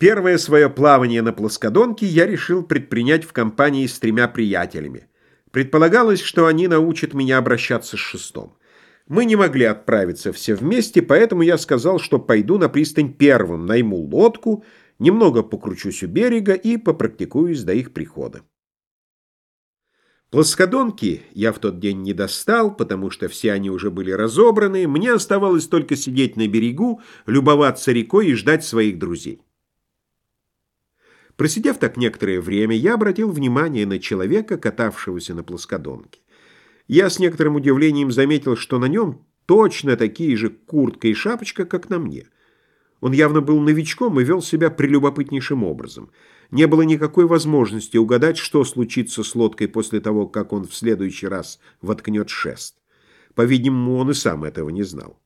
Первое свое плавание на плоскодонке я решил предпринять в компании с тремя приятелями. Предполагалось, что они научат меня обращаться с шестом. Мы не могли отправиться все вместе, поэтому я сказал, что пойду на пристань первым, найму лодку, немного покручусь у берега и попрактикуюсь до их прихода. Плоскодонки я в тот день не достал, потому что все они уже были разобраны, мне оставалось только сидеть на берегу, любоваться рекой и ждать своих друзей. Просидев так некоторое время, я обратил внимание на человека, катавшегося на плоскодонке. Я с некоторым удивлением заметил, что на нем точно такие же куртка и шапочка, как на мне. Он явно был новичком и вел себя прелюбопытнейшим образом. Не было никакой возможности угадать, что случится с лодкой после того, как он в следующий раз воткнет шест. По-видимому, он и сам этого не знал.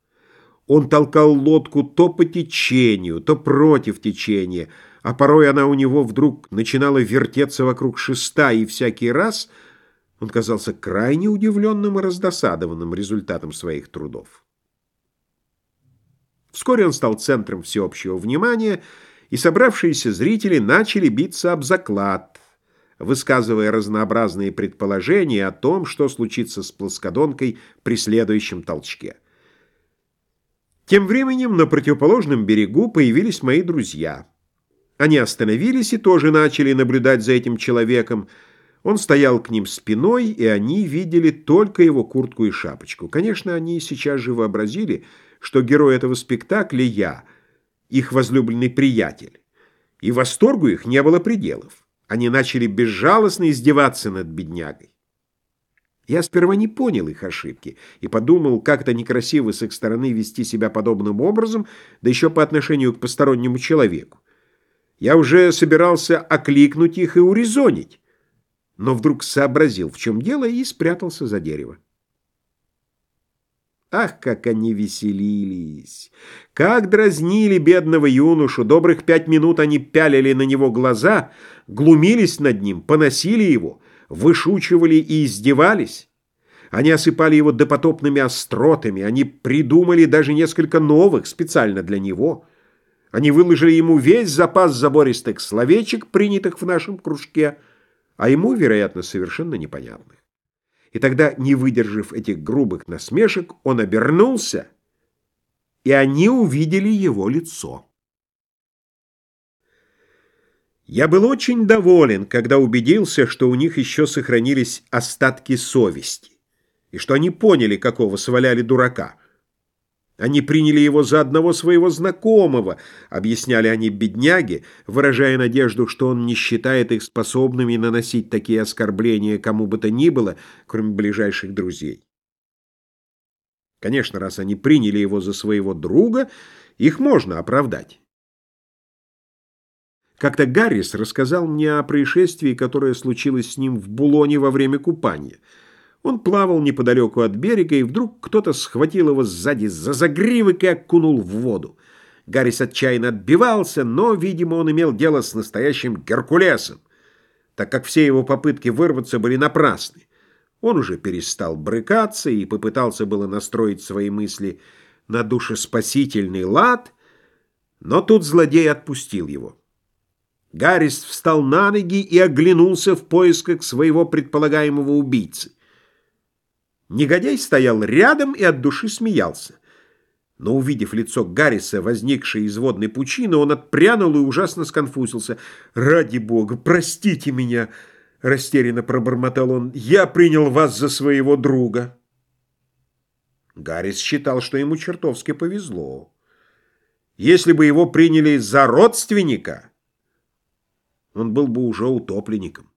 Он толкал лодку то по течению, то против течения, а порой она у него вдруг начинала вертеться вокруг шеста, и всякий раз он казался крайне удивленным и раздосадованным результатом своих трудов. Вскоре он стал центром всеобщего внимания, и собравшиеся зрители начали биться об заклад, высказывая разнообразные предположения о том, что случится с плоскодонкой при следующем толчке. Тем временем на противоположном берегу появились мои друзья — они остановились и тоже начали наблюдать за этим человеком. Он стоял к ним спиной, и они видели только его куртку и шапочку. Конечно, они сейчас же вообразили, что герой этого спектакля я, их возлюбленный приятель. И восторгу их не было пределов. Они начали безжалостно издеваться над беднягой. Я сперва не понял их ошибки и подумал, как это некрасиво с их стороны вести себя подобным образом, да еще по отношению к постороннему человеку. Я уже собирался окликнуть их и урезонить, но вдруг сообразил, в чем дело, и спрятался за дерево. Ах, как они веселились! Как дразнили бедного юношу! Добрых пять минут они пялили на него глаза, глумились над ним, поносили его, вышучивали и издевались. Они осыпали его допотопными остротами, они придумали даже несколько новых специально для него — они выложили ему весь запас забористых словечек, принятых в нашем кружке, а ему, вероятно, совершенно непонятных. И тогда, не выдержав этих грубых насмешек, он обернулся, и они увидели его лицо. Я был очень доволен, когда убедился, что у них еще сохранились остатки совести, и что они поняли, какого сваляли дурака — они приняли его за одного своего знакомого, объясняли они бедняге, выражая надежду, что он не считает их способными наносить такие оскорбления кому бы то ни было, кроме ближайших друзей. Конечно, раз они приняли его за своего друга, их можно оправдать. Как-то Гаррис рассказал мне о происшествии, которое случилось с ним в Булоне во время купания — он плавал неподалеку от берега, и вдруг кто-то схватил его сзади за загривок и окунул в воду. Гаррис отчаянно отбивался, но, видимо, он имел дело с настоящим Геркулесом, так как все его попытки вырваться были напрасны. Он уже перестал брыкаться и попытался было настроить свои мысли на душеспасительный лад, но тут злодей отпустил его. Гаррис встал на ноги и оглянулся в поисках своего предполагаемого убийцы. Негодяй стоял рядом и от души смеялся. Но, увидев лицо Гарриса, возникшее из водной пучины, он отпрянул и ужасно сконфузился. «Ради бога, простите меня!» — растерянно пробормотал он. «Я принял вас за своего друга». Гаррис считал, что ему чертовски повезло. Если бы его приняли за родственника, он был бы уже утопленником.